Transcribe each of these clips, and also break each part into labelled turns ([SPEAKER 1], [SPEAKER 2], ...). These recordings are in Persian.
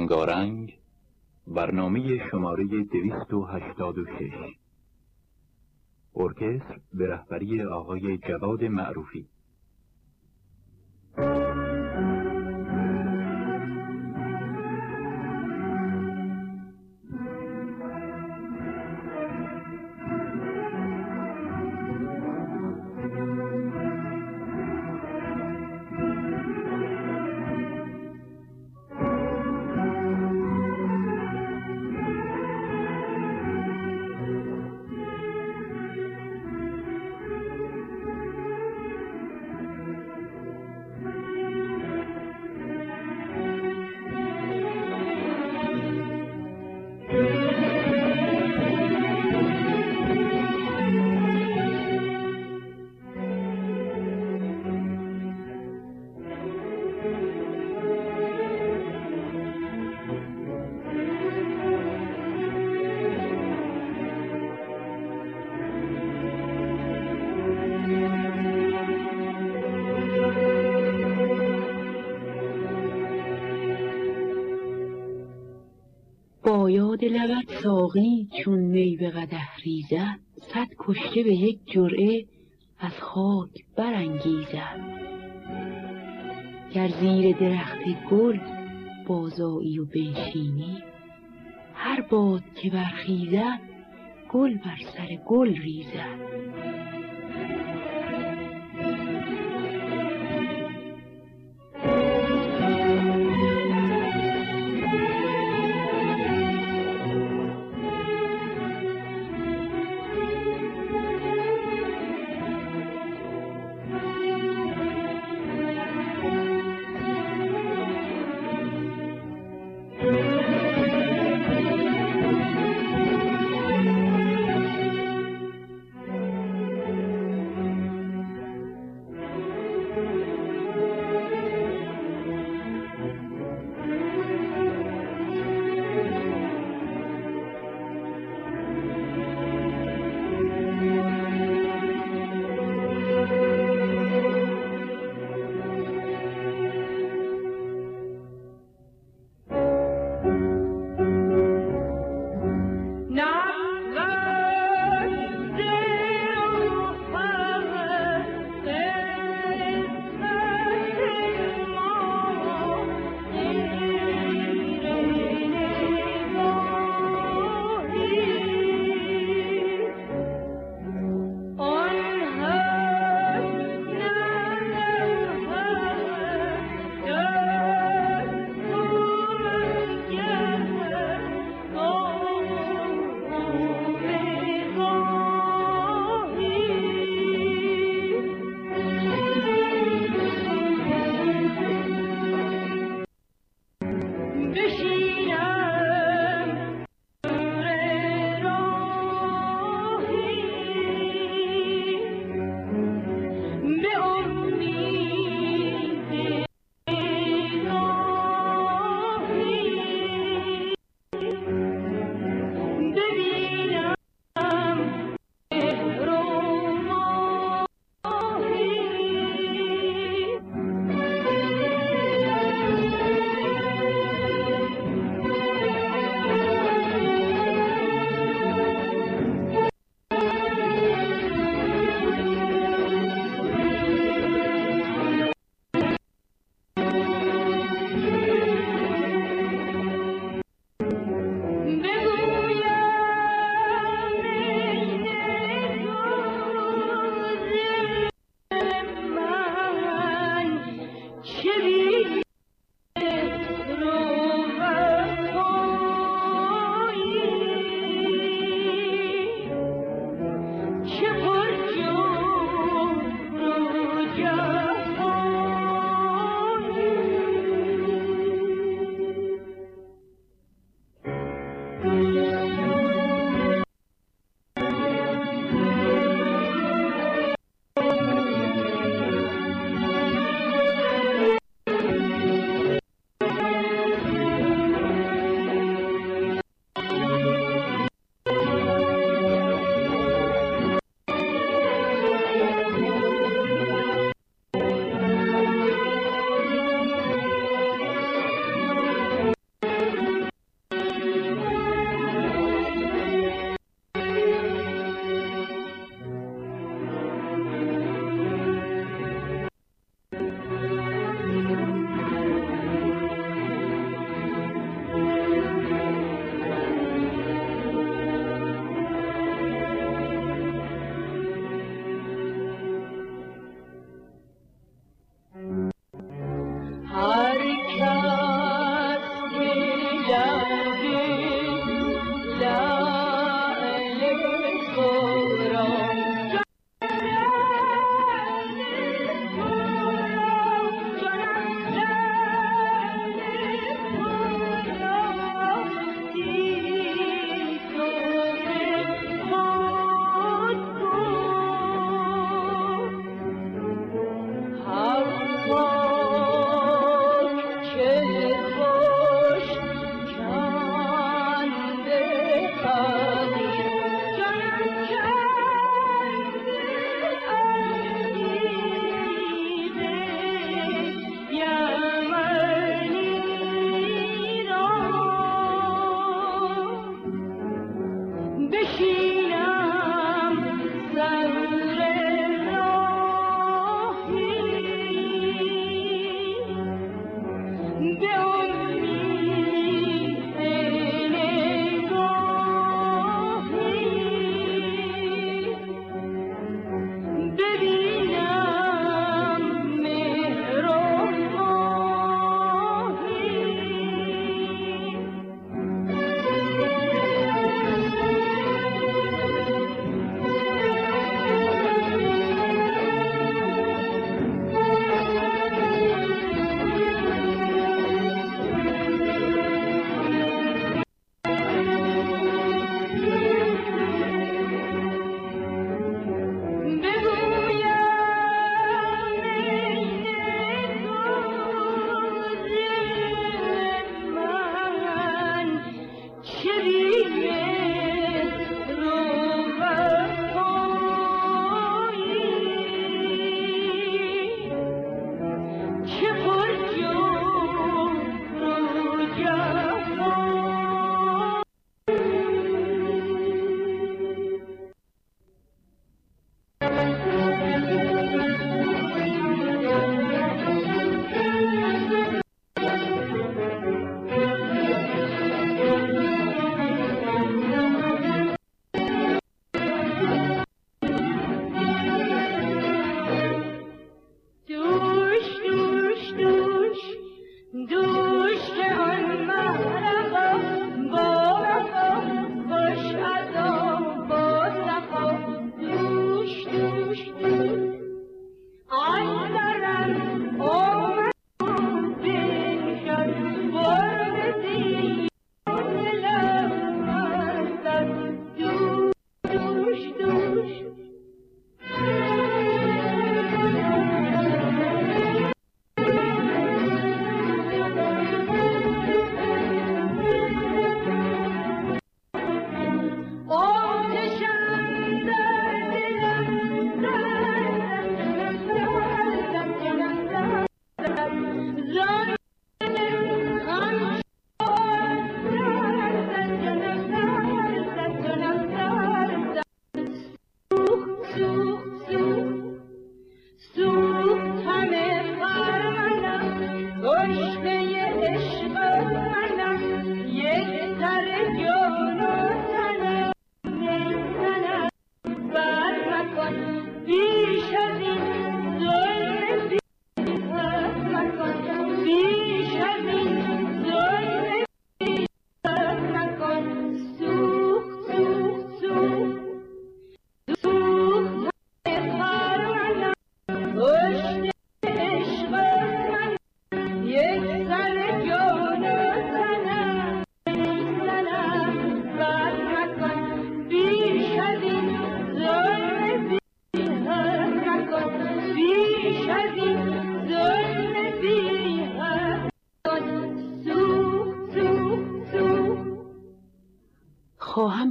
[SPEAKER 1] رنگارنگ برنامه شماره 286 ارکستر به رهبری آقای جواد معروفی.
[SPEAKER 2] ساقی چون می به قدح ریزد صد کشته به یک جرعه از خاک برانگیزد. گر زیر درخت گل بازایی و بنشینی هر باد که برخیزد گل بر سر گل ریزد.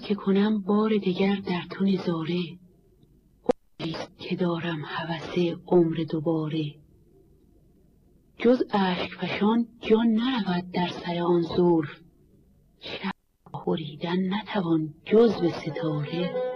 [SPEAKER 2] که کنم بار دگر در تو نظاره. که دارم هوس عمر دوباره. جز اشک فشان جان نرود در سر آن زلف. شب خوریدن نتوان جز به ستاره.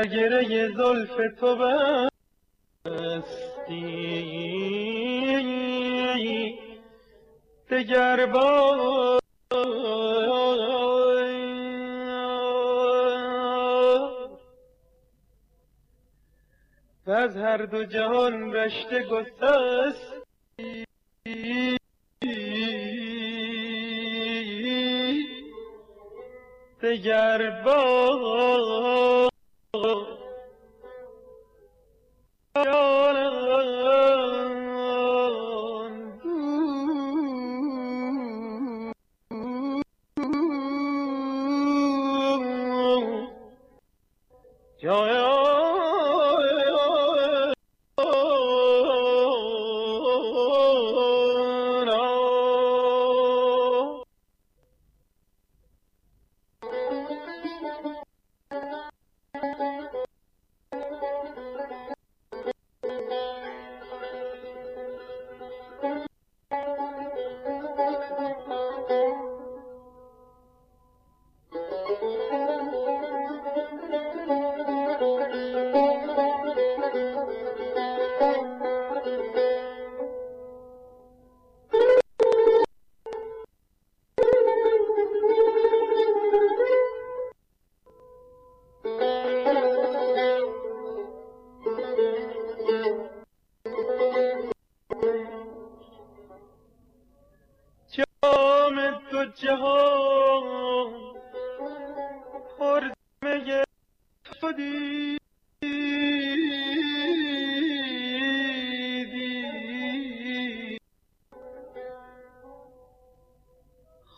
[SPEAKER 3] دل گره زلف تو بستی. دگر با و از هر دو جهان رشته گسستی. دگر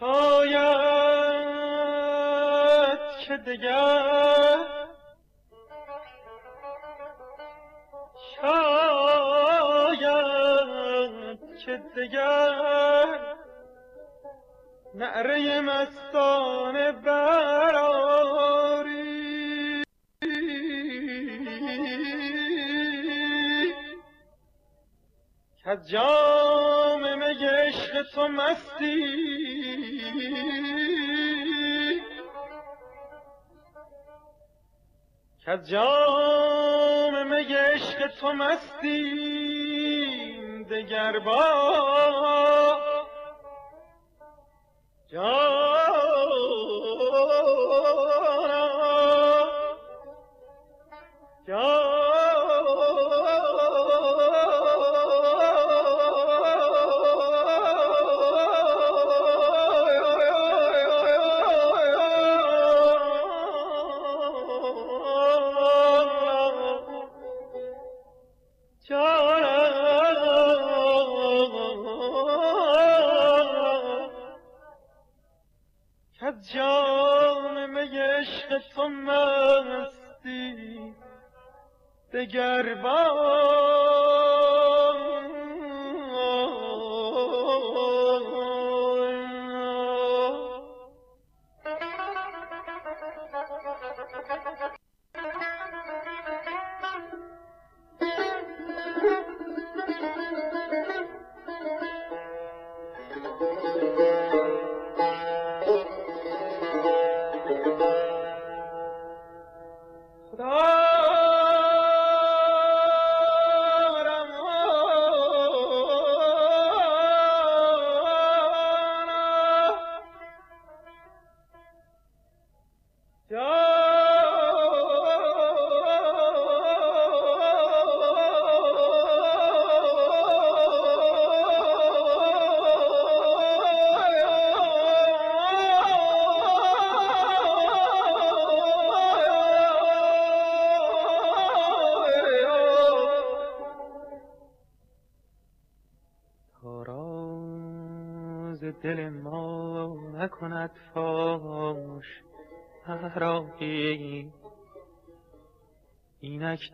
[SPEAKER 3] با نعره مستانه براری که جام می عشق تو مستی که از جام می عشق تو مستیم دگر با. دل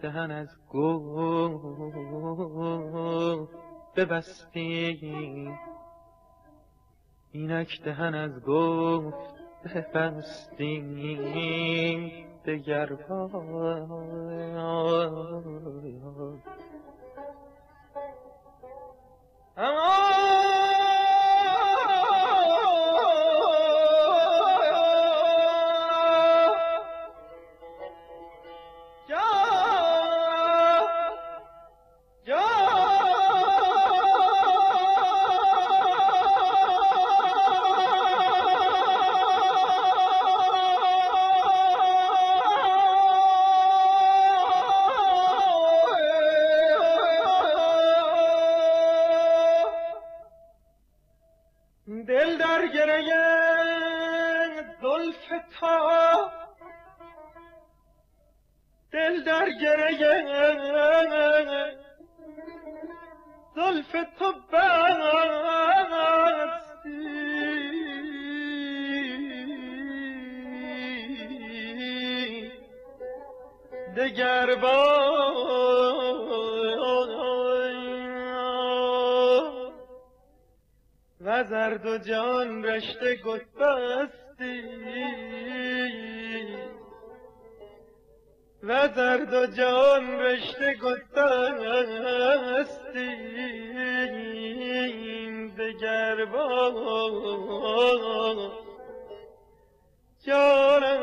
[SPEAKER 3] دهن از گفت. ببستیم اینک دهن از گفت. ببستیم دگر اما جان رشته گسستی و زرد و جان رشته گسستی دگر با جانم.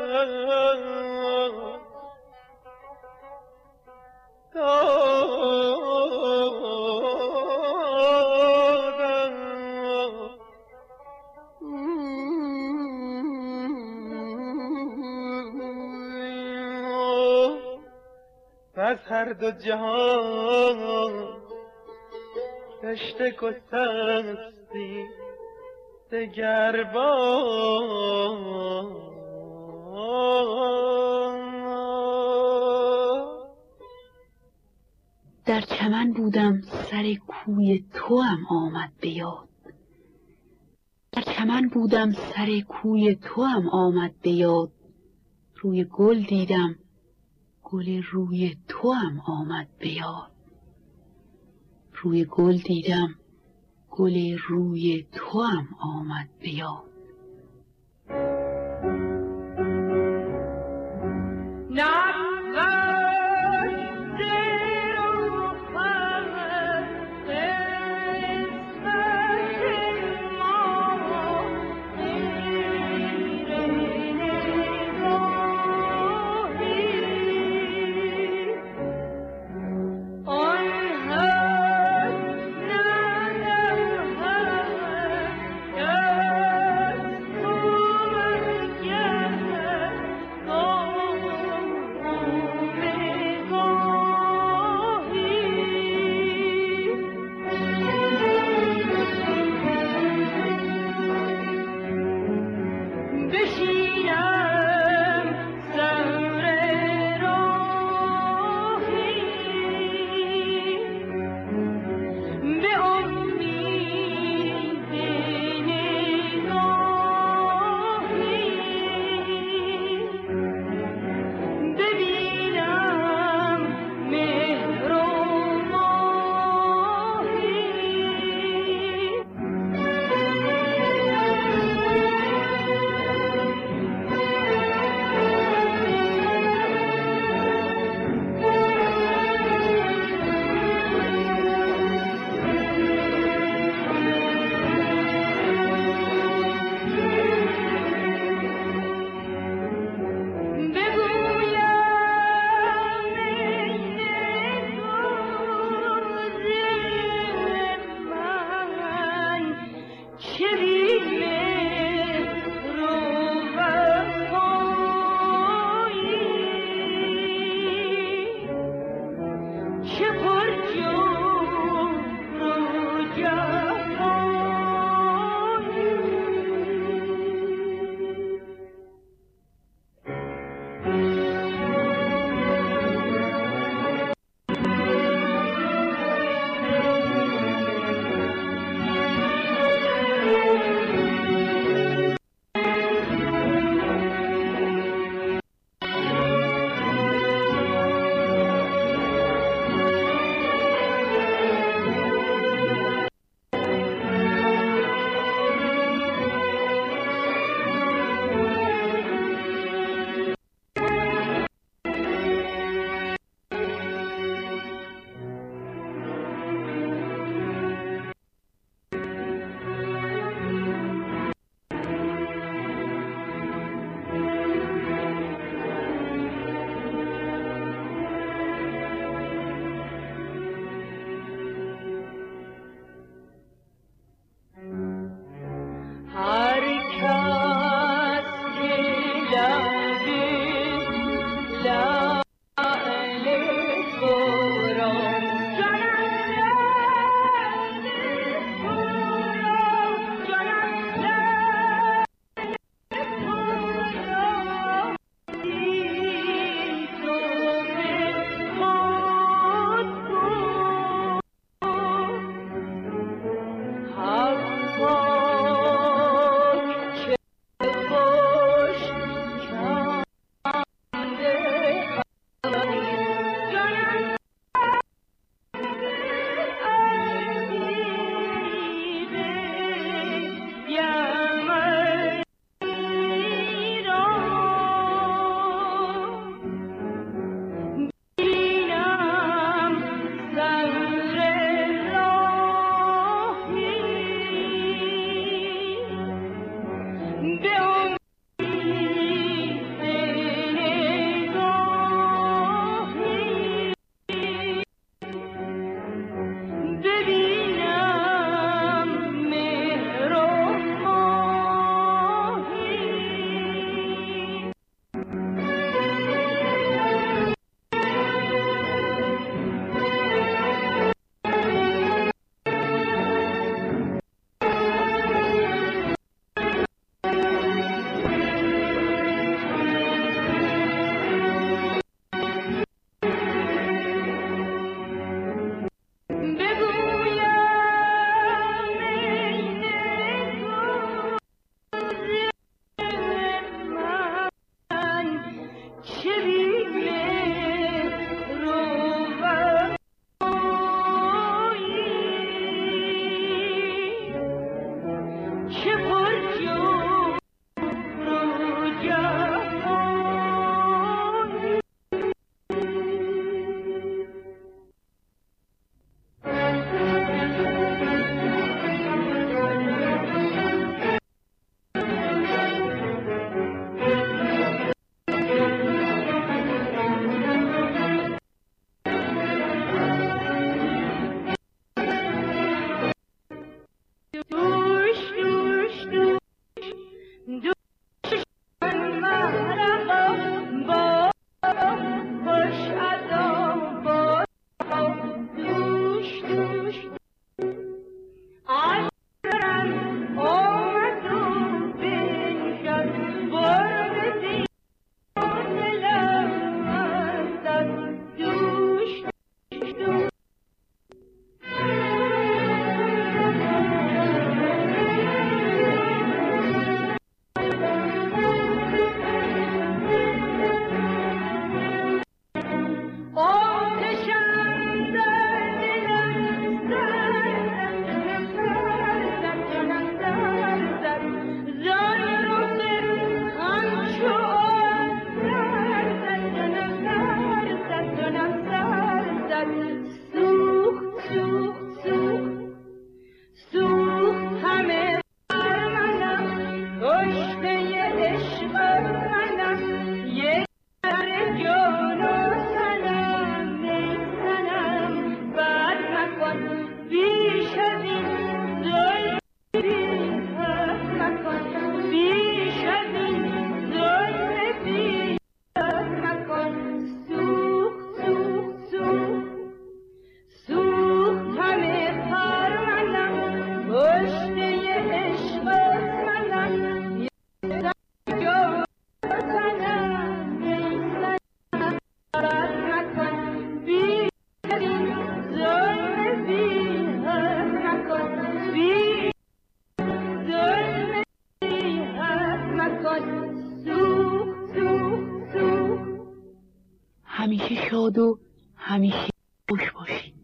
[SPEAKER 3] از هر دو جهان دشت گسستی دگر با
[SPEAKER 4] در چمن بودم سر کوی تو هم آمد به در چمن بودم سر کوی تو هم آمد به روی گل دیدم گل روی تو هم آمد به یاد. روی گل دیدم گل روی تو هم آمد به یاد. Eu. Calvo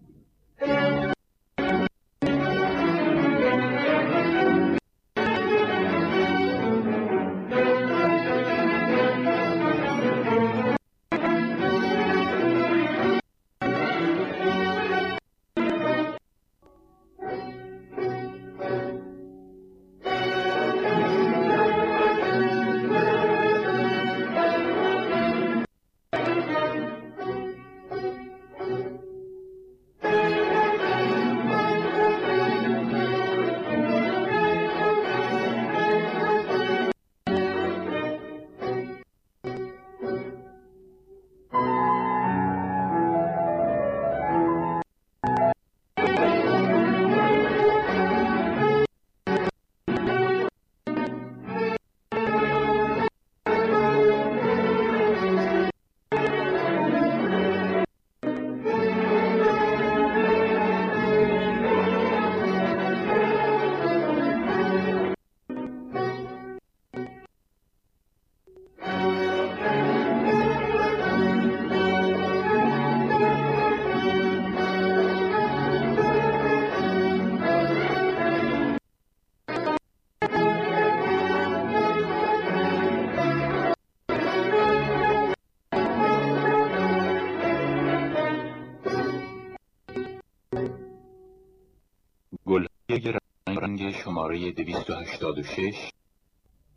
[SPEAKER 1] گلهای رنگ شماره 286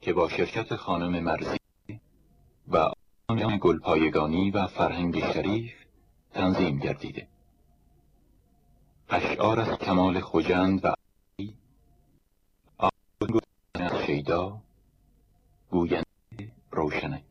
[SPEAKER 1] که با شرکت خانم مرزی و آن گلپایگانی و فرهنگ شریف تنظیم گردیده. اشعار از کمال خوجند و از شیدا گوینده روشنک